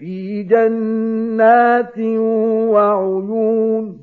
في جنات وعيون